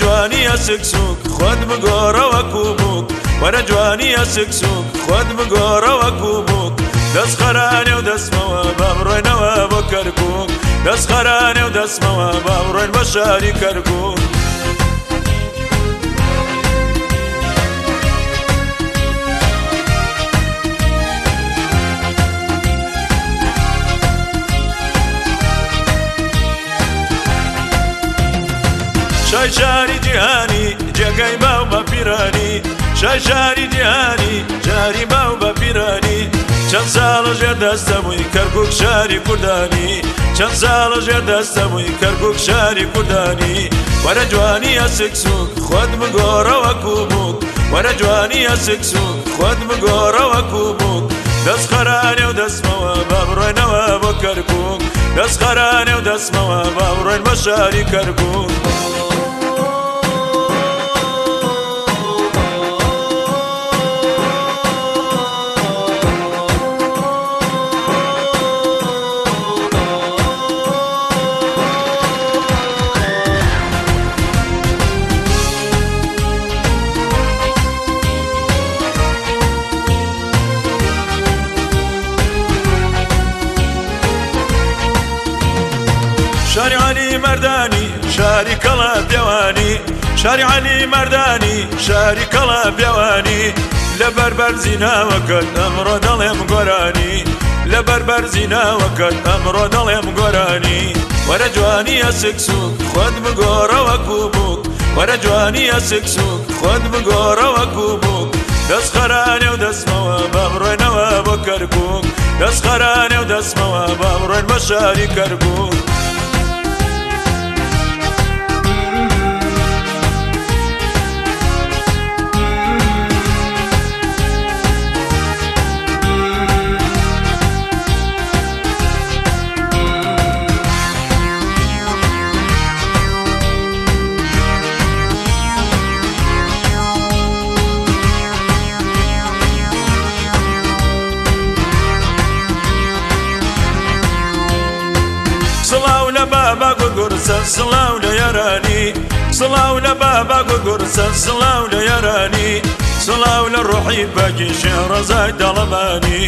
جوانیە سکسوک خۆت بگۆڕەوە کوبووک وەرە جوانیە سکسوک خۆت بگۆڕەوە کوبووک دەست خەرانێ و دەستمەوە بەڕێنەوە بۆ کەرکک دەست خەرانێ و دەستمەوە بەڕێن بە شاری کەرکک شای شاری جیهانی جگەی باو بە پیرانی شای شاری جیهانی جاری باو بە پیرانی چەند ساڵە ژێر دەستەمووی کەرگک شاری کوردانی چەند ساڵە ژێر دەستەمووی کەرگک شاری کوردانی وەرە جوانی ئەسکسوک خۆت مگۆڕەوە کوبووک وەرە جوانی ئەسکسوک خۆت مگۆڕەوە کوبووک دەست خەرانێ و دەستمەوە بە بڕێنەوە بۆ کەرگک دەست خەرانێ و دەستمەوە بە بڕێن بە شاری کەرگک. علی مردانی شاری کەڵا پیاوانی شاری علی مردانی شاری کەڵا پیاوانی لە بەربەر زیناوەکەن ئەمڕۆ دەڵێم گۆرانی لە بەربەر زیناوەکەن ئەمڕۆ دەڵێم گۆرانی وەرە جوانیە سکسوک خۆت بگۆڕەوە کوبووک وەرە جوانیە سکسوک خۆت بگۆڕەوە کوبووک دەست خەرانێ و دەستمەوە بەڕێنەوە بۆ کەرگوک دەست خەرانێ و دەستمەوە بەڕێن بە شاری کەرگوک گورسە سڵاو لە یارانی سڵاو لە بابا گورسە سڵاو لە یارانی سڵاو لە ڕۆحی بەگیشێ ڕزای دەڵەمانی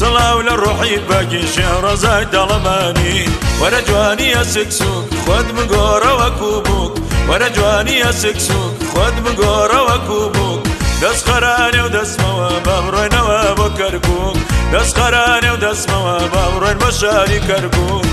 سڵاو لە ڕۆحی بەگیشێ ڕزای دەڵەمانی وەرە جوانیە سکسوک خۆت بگۆرەوە کوبووک وەرە جوانیە سکسوک خۆت بگۆرەوە کوبووک دەست خەرانێ و دەستمەوە بەڕێنەوە بۆ کەرگوم دەست خەرانێ و دەستمەوە بەڕێن بە شاری کەرگوم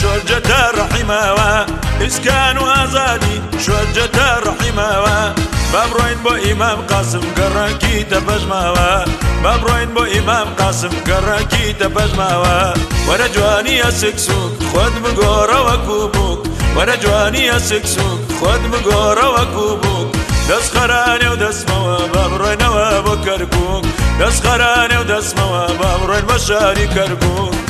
شۆرجەتە ڕحیمەوە ئیسکان و ئازادی شۆرجەتە ڕحیمەوە بەبڕۆین بۆ ئیمام قاسم گەڕکی دەبەژماوە بەبڕۆین بۆ ئیمام قاسم گەڕکی دەبەژماوە وەرە جوانیە سکسوک خۆت بگۆڕەوە کوبووک وەرە جوانیە سکسوک خۆت بگۆڕەوە کوبووک دەست خەرانێ و دەستمەوە بەبڕێنەوە بۆ کەرکک دەست خەرانێ و دەستمەوە بەبڕێن بە شاری کەرکک